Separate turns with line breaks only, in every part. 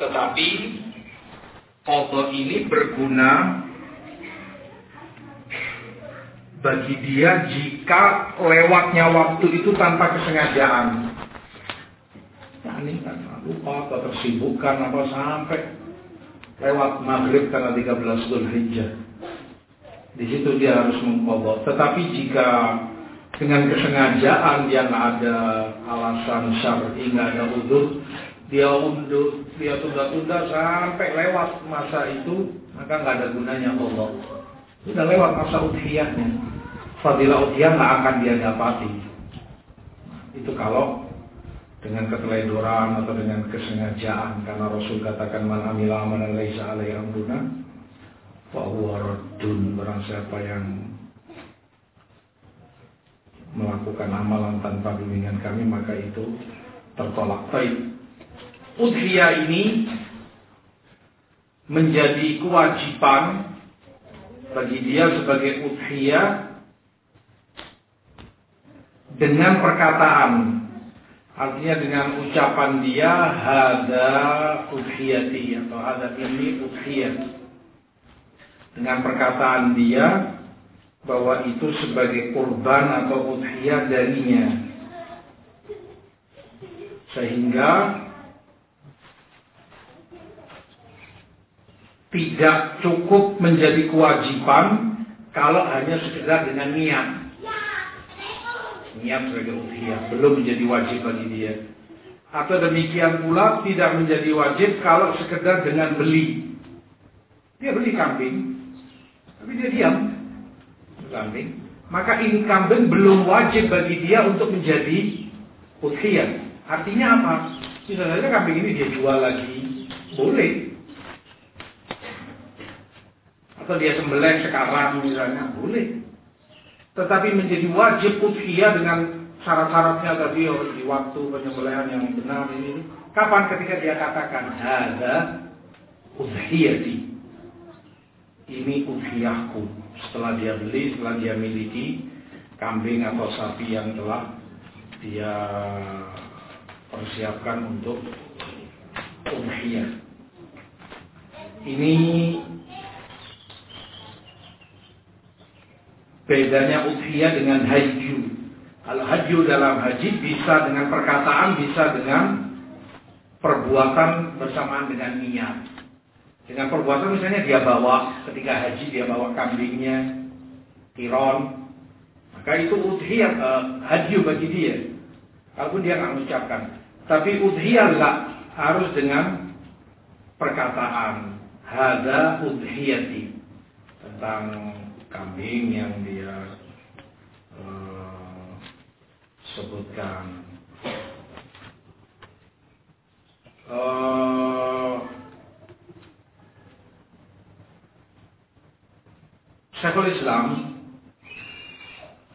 Tetapi Allah ini berguna bagi dia jika lewatnya waktu itu tanpa kesengajaan. Nah, ini kan lupa atau tersibukkan apa sampai lewat maghrib tanggal 13 Zulhijjah. Di situ dia harus mengkodok. Tetapi jika dengan kesengajaan yang ada alasan syar'i nggak ada udur, dia undur, dia tunda-tunda sampai lewat masa itu, maka nggak ada gunanya Allah. Sudah lewat masa udhiyahnya fadilah ujian nggak akan dia dapati. Itu kalau dengan keteledoran atau dengan kesengajaan karena Rasul katakan man amila amalan laisa alaihi amruna fa huwa raddun siapa yang melakukan amalan tanpa bimbingan kami maka itu tertolak. Baik. Udhiyah ini menjadi kewajiban bagi dia sebagai udhiyah dengan perkataan. Artinya dengan ucapan dia hada udhiyati atau hada ini udhiyat dengan perkataan dia bahwa itu sebagai kurban atau udhiyah darinya. Sehingga tidak cukup menjadi kewajiban kalau hanya sekedar dengan niat. Niat sebagai udhiyah belum menjadi wajib bagi dia. Atau demikian pula tidak menjadi wajib kalau sekedar dengan beli. Dia beli kambing tapi dia diam. Kambing. Maka ini kambing belum wajib bagi dia untuk menjadi udhiyah artinya apa? Misalnya kambing ini dia jual lagi. Boleh atau dia sembelih sekarang misalnya boleh tetapi menjadi wajib udhiyah dengan syarat-syaratnya tadi oh, di waktu penyembelihan yang benar ini. Kapan ketika dia katakan ada udhiyati. Ini udhiyahku. Setelah dia beli, setelah dia miliki kambing atau sapi yang telah dia persiapkan untuk udhiyah. Ini bedanya udhiyah dengan haju. Kalau haju dalam haji bisa dengan perkataan, bisa dengan perbuatan bersamaan dengan niat. Dengan perbuatan misalnya dia bawa ketika haji dia bawa kambingnya, tiron, maka itu udhiyah uh, haju bagi dia. Kalaupun dia nggak mengucapkan. Tapi udhiyah lah harus dengan perkataan. Hada udhiyati tentang kambing yang dia uh, sebutkan. Uh, Syekhul Islam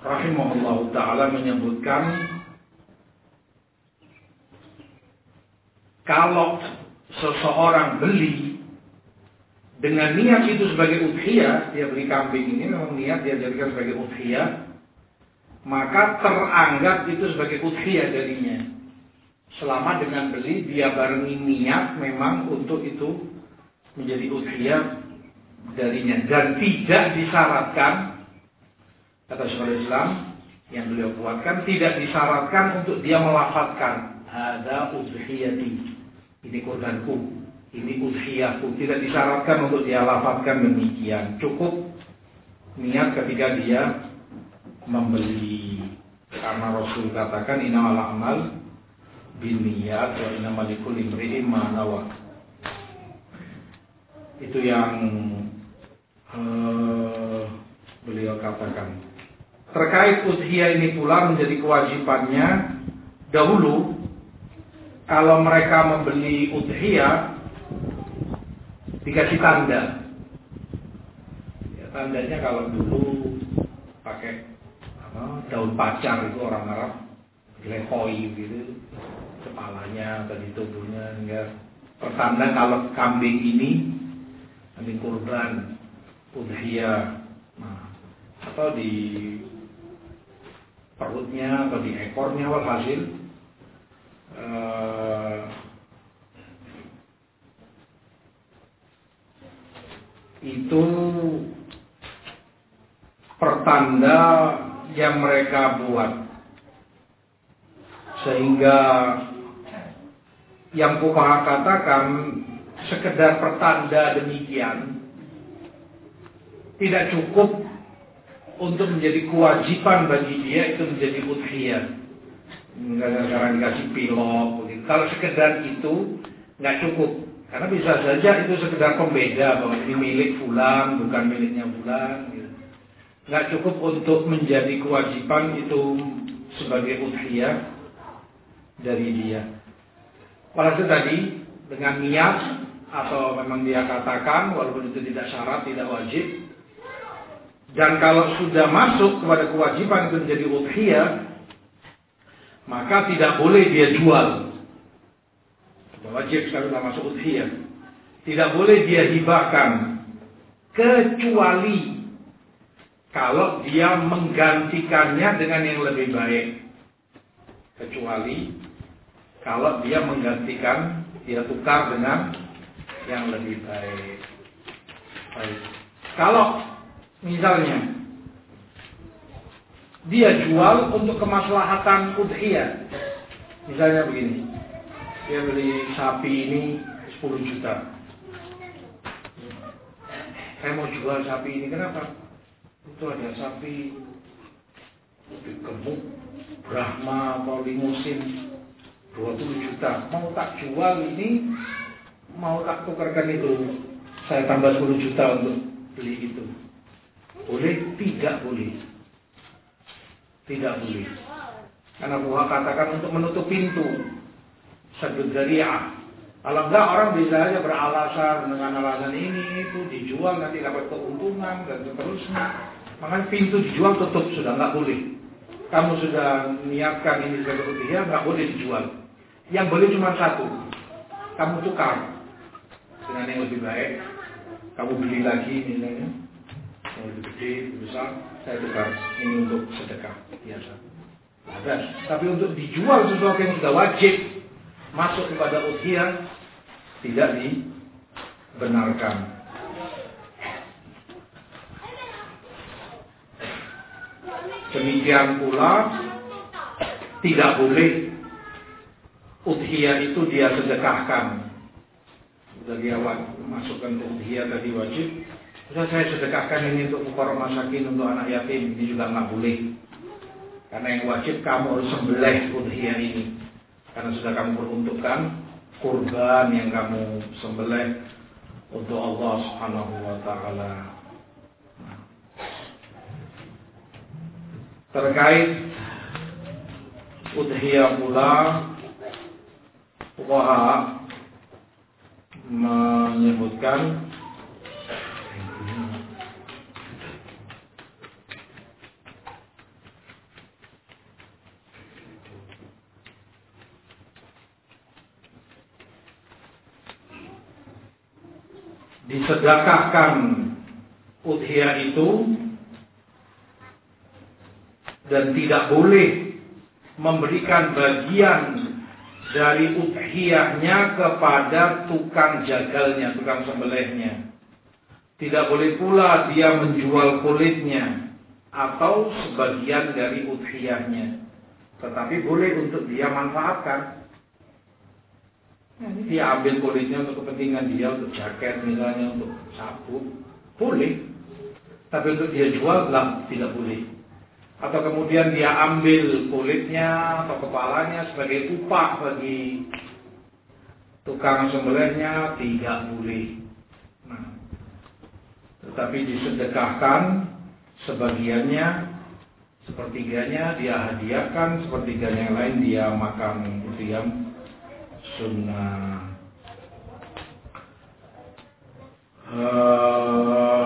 rahimahullah taala menyebutkan kalau seseorang beli dengan niat itu sebagai udhiyah, dia beli kambing ini memang niat dia jadikan sebagai udhiyah, maka teranggap itu sebagai udhiyah darinya. Selama dengan beli dia barengi niat memang untuk itu menjadi udhiyah darinya dan tidak disyaratkan kata Syaikhul Islam yang beliau buatkan tidak disyaratkan untuk dia melafatkan. Ada udhiyati ini kurbanku ini udhiyahku tidak disyaratkan untuk dia lafazkan demikian. Cukup niat ketika dia membeli. Karena Rasul katakan inna ala amal bin niat wa inna malikul imri'in ma'nawa itu yang uh, beliau katakan. Terkait udhiyah ini pula menjadi kewajibannya dahulu kalau mereka membeli udhiyah dikasih tanda. Ya, tandanya kalau dulu pakai apa, daun pacar itu orang Arab lehoi gitu kepalanya atau di tubuhnya enggak pertanda kalau kambing ini kambing kurban udhiyah nah, atau di perutnya atau di ekornya walhasil eh, itu pertanda yang mereka buat sehingga yang Fukaha katakan sekedar pertanda demikian tidak cukup untuk menjadi kewajiban bagi dia itu menjadi udhiyah. Sekarang dikasih begitu. Kalau sekedar itu nggak cukup, karena bisa saja itu sekedar pembeda bahwa ini milik fulan, bukan miliknya fulan. Gitu. Nggak cukup untuk menjadi kewajiban itu sebagai udhiyah dari dia. Walhasil tadi dengan niat atau memang dia katakan walaupun itu tidak syarat, tidak wajib, dan kalau sudah masuk kepada kewajiban itu menjadi udhiyah, maka tidak boleh dia jual. Wajib sudah masuk udhiyah. Tidak boleh dia hibahkan. Kecuali kalau dia menggantikannya dengan yang lebih baik. Kecuali kalau dia menggantikan, dia tukar dengan yang lebih baik. Baik. Kalau Misalnya, dia jual untuk kemaslahatan udhiyah. Misalnya begini, dia beli sapi ini 10 juta. Saya mau jual sapi ini, kenapa? Itu ada sapi lebih gemuk, Brahma atau limusin 20 juta. Mau tak jual ini, mau tak tukarkan itu. Saya tambah 10 juta untuk beli itu. Boleh? Tidak boleh. Tidak boleh. Karena Tuhan katakan untuk menutup pintu. Sebut zari'ah. Kalau enggak orang bisa aja beralasan dengan alasan ini itu dijual nanti dapat keuntungan dan seterusnya. Makanya pintu dijual tutup sudah nggak boleh. Kamu sudah niatkan ini sebagai dia nggak boleh dijual. Yang boleh cuma satu. Kamu tukar dengan yang lebih baik. Kamu beli lagi misalnya yang lebih gede, lebih besar, saya tukar ini untuk sedekah biasa. Ada. Tapi untuk dijual sesuatu yang sudah wajib masuk kepada usia tidak dibenarkan. Demikian pula tidak boleh udhiyah itu dia sedekahkan. Sudah dia masukkan ke udhiyah tadi wajib, sudah saya sedekahkan ini untuk ukor masakin untuk anak yatim ini juga nggak boleh. Karena yang wajib kamu harus sembelih udhiyah ini. Karena sudah kamu peruntukkan kurban yang kamu sembelih untuk Allah Subhanahu wa taala. Terkait udhiyah pula Wahab menyebutkan disedekahkan udhiyah itu dan tidak boleh memberikan bagian dari udhiyahnya kepada tukang jagalnya, tukang sembelihnya. Tidak boleh pula dia menjual kulitnya atau sebagian dari udhiyahnya. Tetapi boleh untuk dia manfaatkan. Dia ambil kulitnya untuk kepentingan dia, untuk jaket misalnya, untuk sabuk. Boleh. Tapi untuk dia jual, lah, tidak boleh. Atau kemudian dia ambil kulitnya atau kepalanya sebagai upah bagi tukang sembelihnya, tidak boleh. Nah, tetapi disedekahkan sebagiannya, sepertiganya dia hadiahkan, sepertiganya yang lain dia makan yang sunnah. Uh,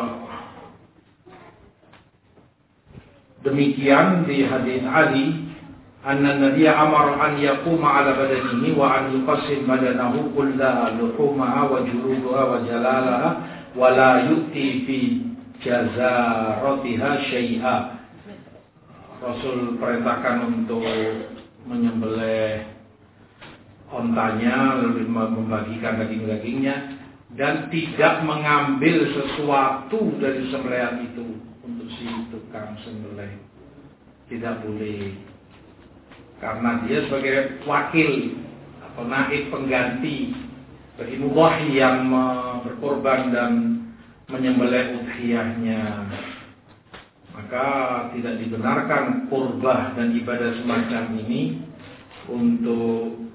demikian di hadis Ali anna nabiy amar an yaquma ala badanihi wa an yuqassim badanahu kullaha luhumaha wa juluduha wa jalalaha wa la yu'ti fi jazaratiha syai'a. Rasul perintahkan untuk menyembelih ontanya lalu membagikan daging-dagingnya dan tidak mengambil sesuatu dari sembelihan itu untuk si tukang sembelih. Tidak boleh. Karena dia sebagai wakil atau naib pengganti bagi mubahi yang berkorban dan menyembelih udhiyahnya. Maka tidak dibenarkan kurbah dan ibadah semacam ini untuk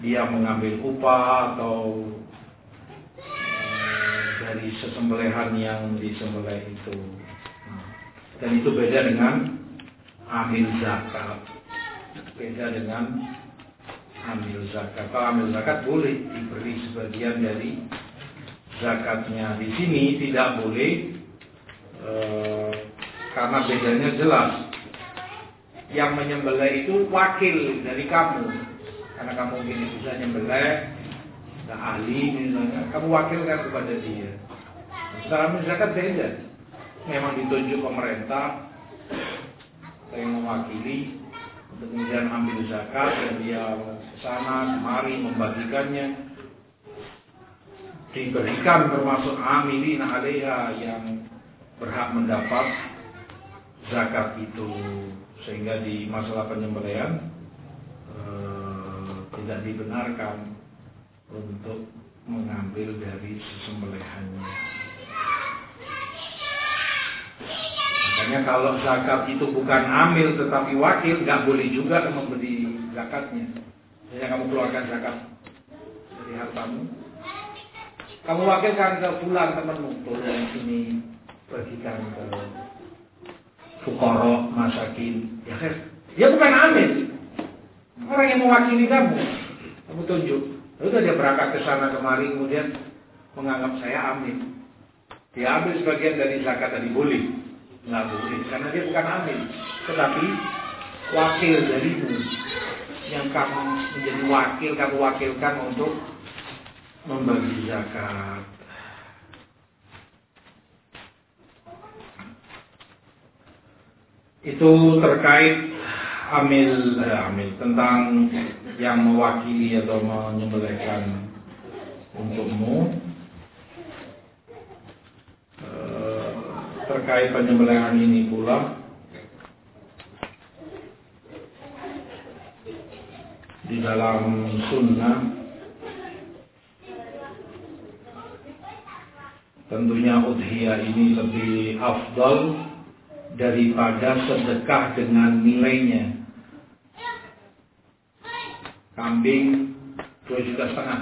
dia mengambil upah atau dari sesembelihan yang disembelih itu. Dan itu beda dengan amil zakat. Beda dengan amil zakat. Kalau amil zakat boleh diberi sebagian dari zakatnya. Di sini tidak boleh e, karena bedanya jelas. Yang menyembelih itu wakil dari kamu. Karena kamu ingin bisa nyembelih, nah, ahli misalnya, kamu wakilkan kepada dia. Secara zakat beda. Memang ditunjuk pemerintah yang mewakili untuk kemudian ambil zakat dan dia ke sana kemari membagikannya diberikan termasuk amilin alaiha yang berhak mendapat zakat itu sehingga di masalah penyembelihan tidak dibenarkan untuk mengambil dari sesembelihannya. Makanya kalau zakat itu bukan amil tetapi wakil, nggak boleh juga memberi zakatnya. Jadi kamu keluarkan zakat dari hartamu. Kamu wakilkan ke bulan temanmu, tolong sini bagikan ke fukoro, masakin. Ya kan? Dia bukan amil. Orang yang mewakili kamu, kamu tunjuk. Lalu dia berangkat ke sana kemari kemudian menganggap saya amil. Dia ambil sebagian dari zakat tadi boleh nggak boleh karena dia bukan amil tetapi wakil darimu yang kamu menjadi wakil kamu wakilkan untuk membagi zakat itu terkait amil eh, amil tentang yang mewakili atau menyembelihkan untukmu. Terkait penyembelihan ini pula di dalam sunnah tentunya udhiyah ini lebih afdal daripada sedekah dengan nilainya kambing dua juta setengah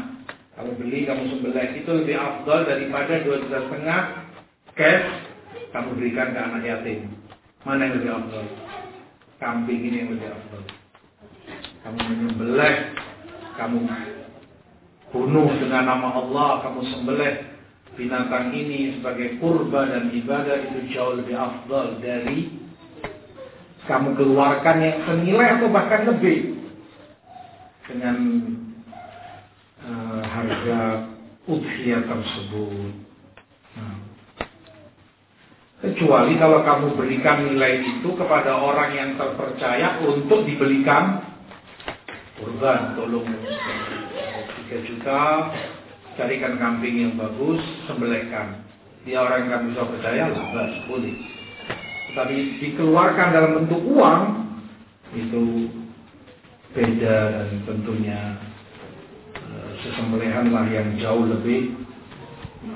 kamu beli kamu sembelih itu lebih afdal daripada dua juta setengah cash kamu berikan ke anak yatim. Mana yang lebih afdal? Kambing ini yang lebih afdal. Kamu menyembelih, kamu bunuh dengan nama Allah, kamu sembelih binatang ini sebagai kurban dan ibadah itu jauh lebih afdal dari kamu keluarkan yang senilai atau bahkan lebih dengan uh, harga udhiyah tersebut. Kecuali kalau kamu berikan nilai itu kepada orang yang terpercaya untuk dibelikan kurban, tolong 3 juta, carikan kambing yang bagus, sembelihkan. Dia orang yang kamu bisa percaya, lah, boleh. Tetapi dikeluarkan dalam bentuk uang, itu beda dan tentunya eh, sesembelihanlah yang jauh lebih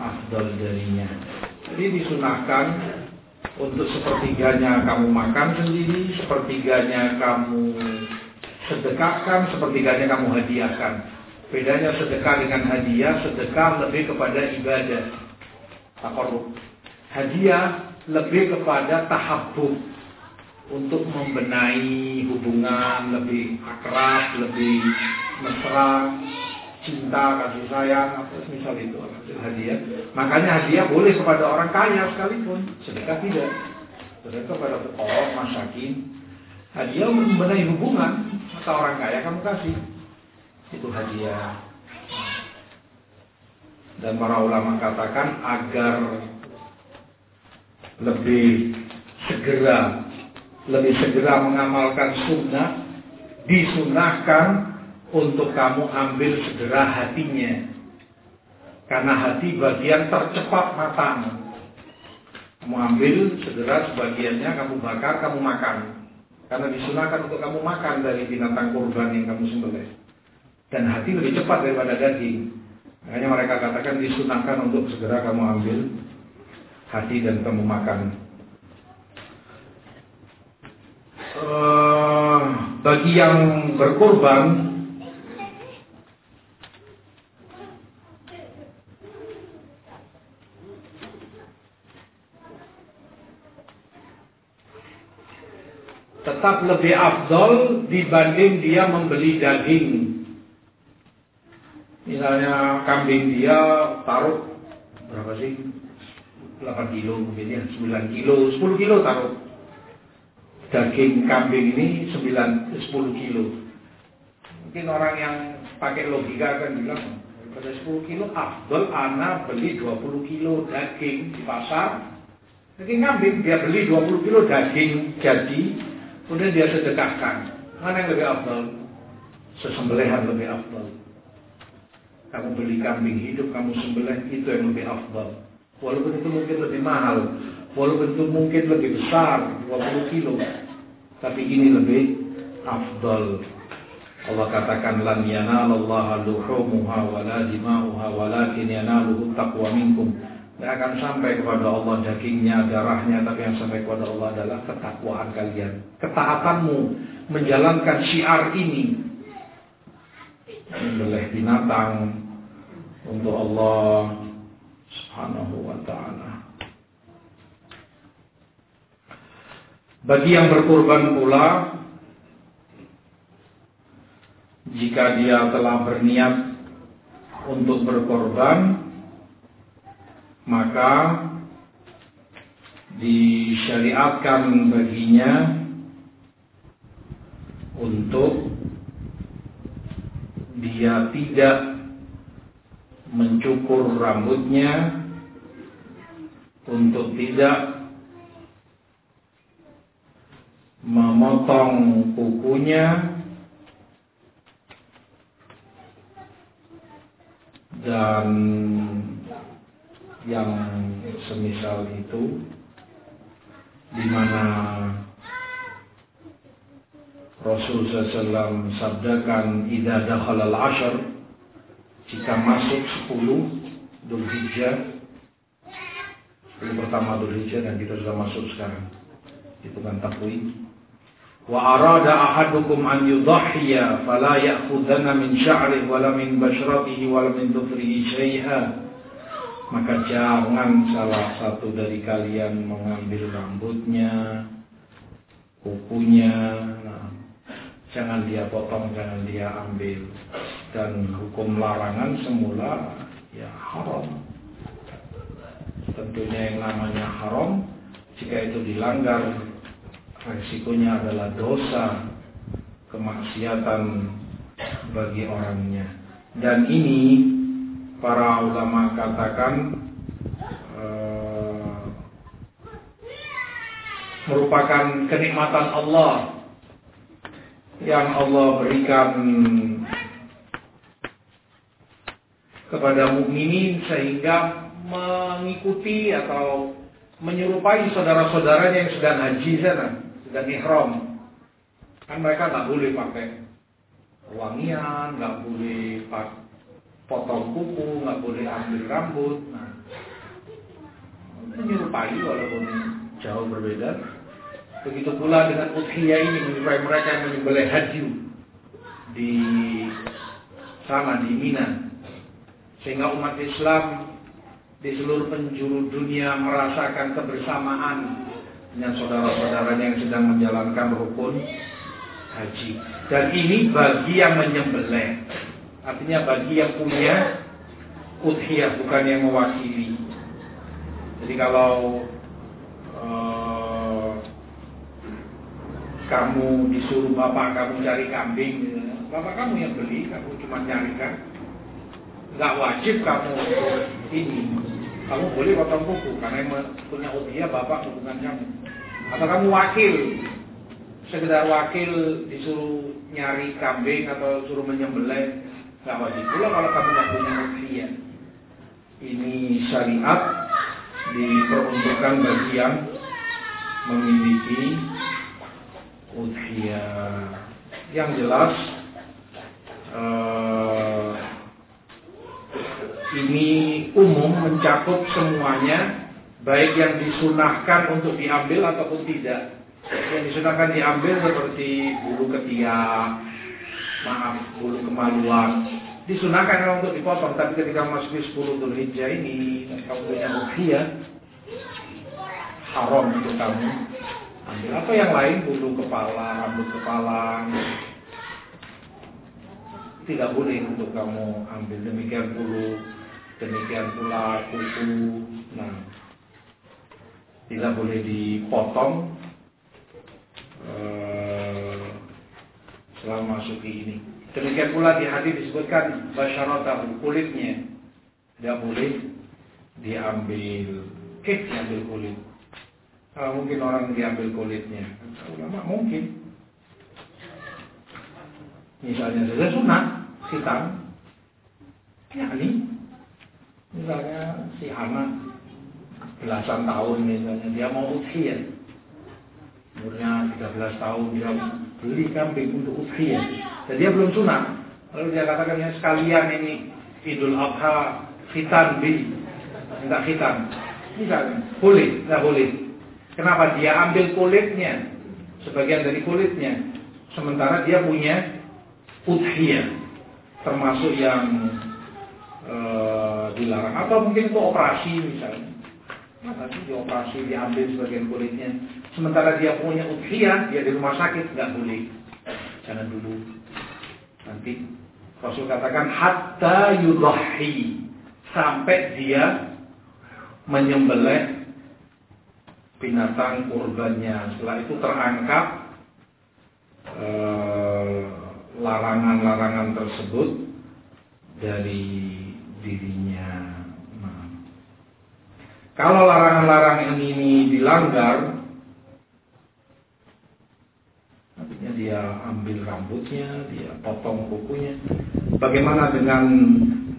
afdal darinya. Jadi disunahkan untuk sepertiganya kamu makan sendiri, sepertiganya kamu sedekahkan, sepertiganya kamu hadiahkan. Bedanya sedekah dengan hadiah, sedekah lebih kepada ibadah. Takarub. Hadiah lebih kepada tahabbub untuk membenahi hubungan lebih akrab, lebih mesra, cinta, kasih sayang, apa misal itu hadiah. Makanya hadiah boleh kepada orang kaya sekalipun, sedekah tidak. Sedekah kepada orang masakin. Hadiah membenahi hubungan, atau orang kaya kamu kasih. Itu hadiah. Dan para ulama katakan agar lebih segera lebih segera mengamalkan sunnah disunahkan untuk kamu ambil segera hatinya. Karena hati bagian tercepat matang. Kamu ambil segera sebagiannya, kamu bakar, kamu makan. Karena disunahkan untuk kamu makan dari binatang kurban yang kamu sembelih. Dan hati lebih cepat daripada daging. Makanya mereka katakan disunahkan untuk segera kamu ambil hati dan kamu makan. Uh, bagi yang berkorban tetap lebih afdol dibanding dia membeli daging. Misalnya kambing dia taruh berapa sih? 8 kilo mungkin ya, 9 kilo, 10 kilo taruh. Daging kambing ini 9, 10 kilo. Mungkin orang yang pakai logika akan bilang, pada 10 kilo, afdol ana beli 20 kilo daging di pasar. Daging kambing, dia beli 20 kilo daging jadi, kemudian dia sedekahkan. Mana yang lebih afdol? Sesembelihan lebih afdol. Kamu beli kambing hidup, kamu sembelih, itu yang lebih afdol. Walaupun itu mungkin lebih mahal, walaupun itu mungkin lebih besar, 20 kilo, tapi ini lebih afdol. Allah katakan lan yanalallaha luhumuha wala dima'uha walakin yanaluhu taqwa minkum. Tidak akan sampai kepada Allah dagingnya, darahnya, tapi yang sampai kepada Allah adalah ketakwaan kalian. Ketaatanmu menjalankan syiar ini. Membelih binatang untuk Allah subhanahu wa ta'ala. Bagi yang berkorban pula, jika dia telah berniat untuk berkorban, maka disyariatkan baginya untuk dia tidak mencukur rambutnya untuk tidak memotong kukunya. Dan yang semisal itu di mana Rasul SAW sabdakan idza dakhala al-ashr jika masuk 10 Dhul Hijjah 10 pertama Dhul Hijjah dan kita sudah masuk sekarang hitungan takwim wa arada ahadukum an yudhhiya fala ya'khudanna min sya'rihi wala min basyratihi wala min dhufrihi syai'a. Maka jangan salah satu dari kalian mengambil rambutnya kukunya nah, jangan dia potong jangan dia ambil. Dan hukum larangan semula ya haram. Tentunya yang namanya haram jika itu dilanggar resikonya adalah dosa kemaksiatan bagi orangnya. Dan ini para ulama katakan uh, merupakan kenikmatan Allah yang Allah berikan kepada mukminin sehingga mengikuti atau menyerupai saudara-saudaranya yang sedang haji sana, sedang ihram. Kan mereka nggak boleh pakai wangian, nggak boleh potong kuku, nggak boleh ambil rambut. Nah, menyerupai walaupun jauh berbeda. Begitu pula dengan udhiyah ini menyerupai mereka yang menyembelih haji di sana di Mina sehingga umat Islam di seluruh penjuru dunia merasakan kebersamaan dengan saudara-saudaranya yang sedang menjalankan rukun haji. Dan ini bagi yang menyembelih. Artinya bagi yang punya udhiyah bukan yang mewakili. Jadi kalau uh, kamu disuruh bapak kamu cari kambing, bapak kamu yang beli, kamu cuma nyarikan nggak wajib kamu ini. Kamu boleh potong kuku karena yang punya udia bapak bukan kamu. Atau kamu wakil, sekedar wakil disuruh nyari kambing atau suruh menyembelih, nggak wajib pula kalau kamu nggak punya udia. ini syariat diperuntukkan bagi yang memiliki udhiyah. Yang jelas uh, ini umum mencakup semuanya baik yang disunahkan untuk diambil ataupun tidak. Yang disunahkan diambil seperti bulu ketiak, maaf, bulu kemaluan. Disunahkan untuk dipotong, tapi ketika masuk 10 Dhul Hijjah ini, kamu punya udhiyah, haram untuk kamu ambil apa yang lain bulu kepala rambut kepala tidak boleh untuk kamu ambil demikian bulu demikian pula kuku nah tidak boleh dipotong uh, selama suki ini demikian pula di hadis disebutkan basyaratahu kulitnya tidak boleh diambil kek diambil kulit kalau mungkin orang diambil kulitnya. Ulama mungkin. Misalnya saja sunat hitam. Ya ini. Misalnya si anak belasan tahun misalnya dia mau ujian. Umurnya 13 tahun dia beli kambing untuk ujian. Dan dia belum sunat. Lalu dia katakan ya sekalian ini Idul Adha khitan bi. Minta khitan. Misalnya boleh nggak boleh Kenapa? Dia ambil kulitnya, sebagian dari kulitnya, sementara dia punya udhiyah, termasuk yang e, dilarang atau mungkin itu operasi misalnya. Nah, tadi dioperasi diambil sebagian kulitnya, sementara dia punya udhiyah, dia di rumah sakit nggak boleh, jangan dulu. Nanti Rasul katakan hatta yudahi sampai dia menyembelih binatang kurbannya. Setelah itu terangkat eh, larangan-larangan eh, tersebut dari dirinya. Nah, kalau larangan-larangan ini dilanggar, artinya dia ambil rambutnya, dia potong kukunya. Bagaimana dengan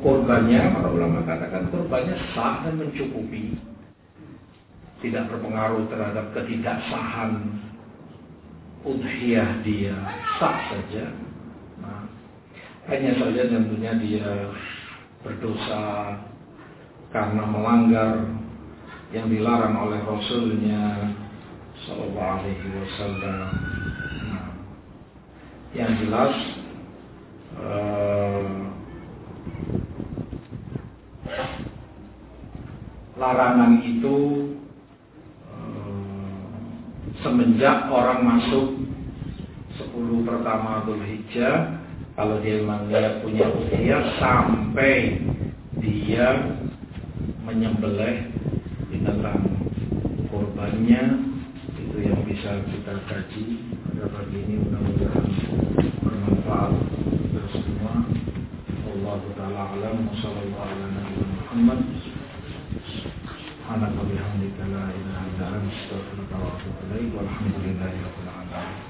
korbannya? Para ulama katakan korbannya sah dan mencukupi tidak berpengaruh terhadap ketidaksahan udhiyah dia sah saja nah, hanya saja tentunya dia berdosa karena melanggar yang dilarang oleh Rasulnya Sallallahu Alaihi Wasallam. Nah, yang jelas uh, larangan itu semenjak orang masuk 10 pertama Dhul Hijjah kalau dia memang dia punya usia sampai dia menyembelih binatang korbannya itu yang bisa kita kaji pada pagi ini mudah-mudahan bermanfaat untuk semua Allah taala alam sallallahu alaihi Muhammad سبحانك وبحمدك لا إله إلا أنت أستغفرك وأتوب إليك والحمد لله رب العالمين